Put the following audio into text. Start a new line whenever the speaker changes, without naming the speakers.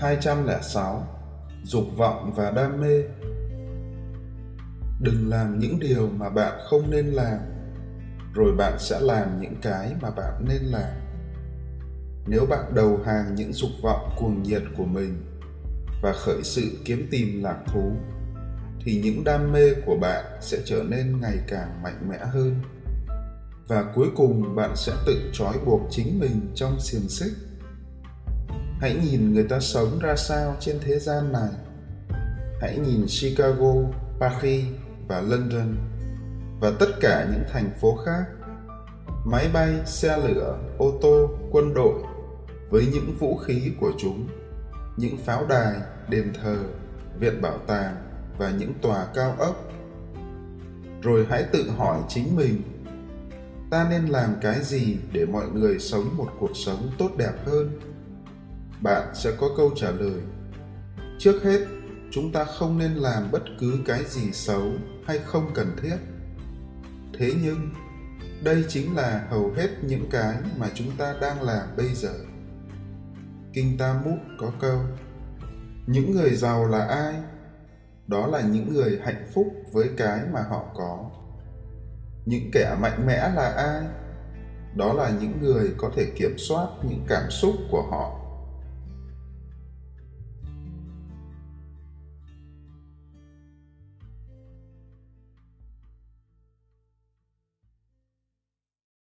206 Dục vọng và đam mê. Đừng làm những điều mà bạn không nên làm, rồi bạn sẽ làm những cái mà bạn nên làm. Nếu bạn đầu hàng những dục vọng cuồng nhiệt của mình và khởi sự kiếm tìm lạc thú, thì những đam mê của bạn sẽ trở nên ngày càng mạnh mẽ hơn. Và cuối cùng, bạn sẽ tự trói buộc chính mình trong xiềng xích hãy nhìn người ta sống ra sao trên thế gian này. Hãy nhìn chicago, paris và london và tất cả những thành phố khác. Máy bay, xe lửa, ô tô, quân đội với những vũ khí của chúng, những pháo đài, đền thờ, viện bảo tàng và những tòa cao ốc. Rồi hãy tự hỏi chính mình, ta nên làm cái gì để mọi người sống một cuộc sống tốt đẹp hơn? Bạn sẽ có câu trả lời. Trước hết, chúng ta không nên làm bất cứ cái gì xấu hay không cần thiết. Thế nhưng, đây chính là hầu hết những cái mà chúng ta đang làm bây giờ. Kinh tam mút có câu, những người giàu là ai? Đó là những người hạnh phúc với cái mà họ có. Những kẻ mạnh mẽ là ai? Đó là những người có thể kiểm soát những cảm xúc của họ.